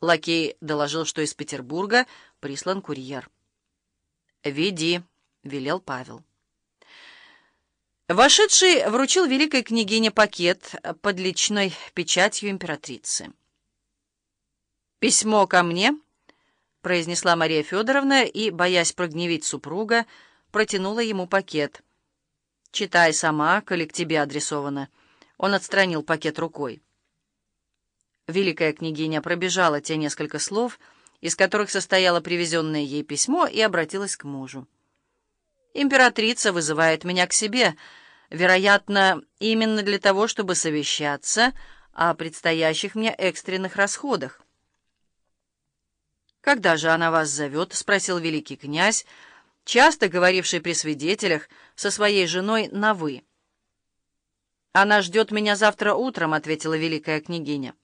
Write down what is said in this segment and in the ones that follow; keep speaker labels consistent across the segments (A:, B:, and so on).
A: Лакей доложил, что из Петербурга прислан курьер. «Веди», — велел Павел. Вошедший вручил великой княгине пакет под личной печатью императрицы. «Письмо ко мне», — произнесла Мария Федоровна и, боясь прогневить супруга, протянула ему пакет. «Читай сама, коли к тебе адресовано». Он отстранил пакет рукой. Великая княгиня пробежала те несколько слов, из которых состояло привезенное ей письмо, и обратилась к мужу. «Императрица вызывает меня к себе, вероятно, именно для того, чтобы совещаться о предстоящих мне экстренных расходах». «Когда же она вас зовет?» — спросил великий князь, часто говоривший при свидетелях со своей женой на «вы». «Она ждет меня завтра утром», — ответила великая княгиня.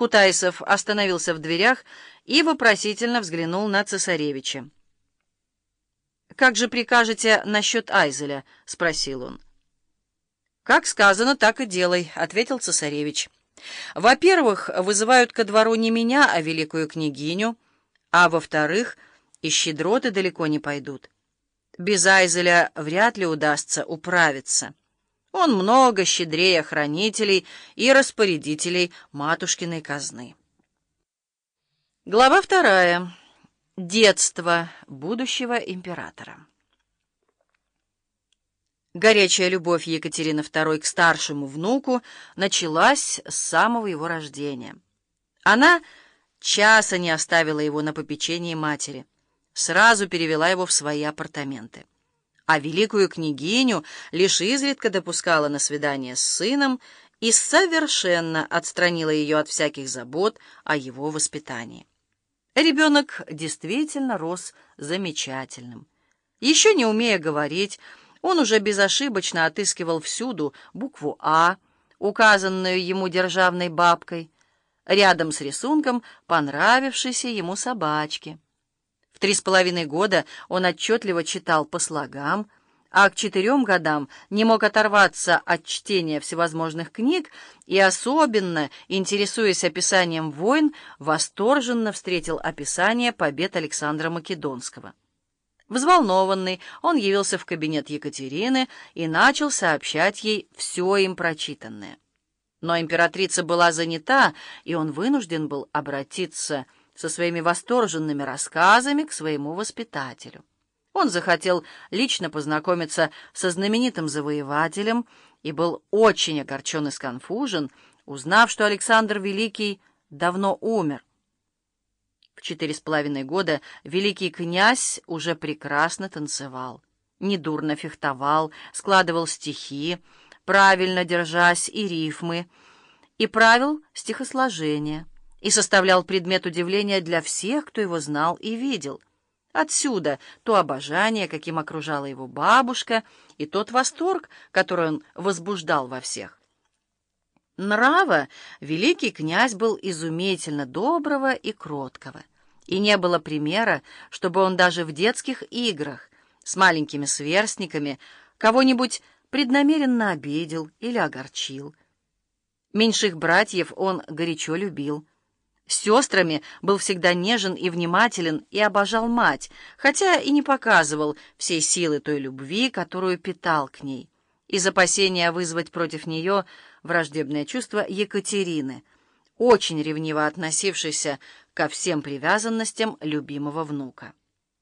A: Кутайсов остановился в дверях и вопросительно взглянул на цесаревича. «Как же прикажете насчет Айзеля?» — спросил он. «Как сказано, так и делай», — ответил цесаревич. «Во-первых, вызывают ко двору не меня, а великую княгиню, а во-вторых, и щедроты далеко не пойдут. Без Айзеля вряд ли удастся управиться». Он много щедрее хранителей и распорядителей матушкиной казны. Глава вторая. Детство будущего императора. Горячая любовь Екатерины II к старшему внуку началась с самого его рождения. Она часа не оставила его на попечении матери, сразу перевела его в свои апартаменты а великую княгиню лишь изредка допускала на свидание с сыном и совершенно отстранила ее от всяких забот о его воспитании. Ребенок действительно рос замечательным. Еще не умея говорить, он уже безошибочно отыскивал всюду букву «А», указанную ему державной бабкой, рядом с рисунком понравившейся ему собачки три с половиной года он отчетливо читал по слогам, а к четырем годам не мог оторваться от чтения всевозможных книг и, особенно интересуясь описанием войн, восторженно встретил описание побед Александра Македонского. Взволнованный, он явился в кабинет Екатерины и начал сообщать ей все им прочитанное. Но императрица была занята, и он вынужден был обратиться к со своими восторженными рассказами к своему воспитателю. Он захотел лично познакомиться со знаменитым завоевателем и был очень огорчен и сконфужен, узнав, что Александр Великий давно умер. В четыре с половиной года великий князь уже прекрасно танцевал, недурно фехтовал, складывал стихи, правильно держась и рифмы, и правил стихосложения и составлял предмет удивления для всех, кто его знал и видел. Отсюда то обожание, каким окружала его бабушка, и тот восторг, который он возбуждал во всех. Нрава великий князь был изумительно доброго и кроткого, и не было примера, чтобы он даже в детских играх с маленькими сверстниками кого-нибудь преднамеренно обидел или огорчил. Меньших братьев он горячо любил. С сестрами был всегда нежен и внимателен и обожал мать, хотя и не показывал всей силы той любви, которую питал к ней, из опасения вызвать против нее враждебное чувство Екатерины, очень ревниво относившейся ко всем привязанностям любимого внука.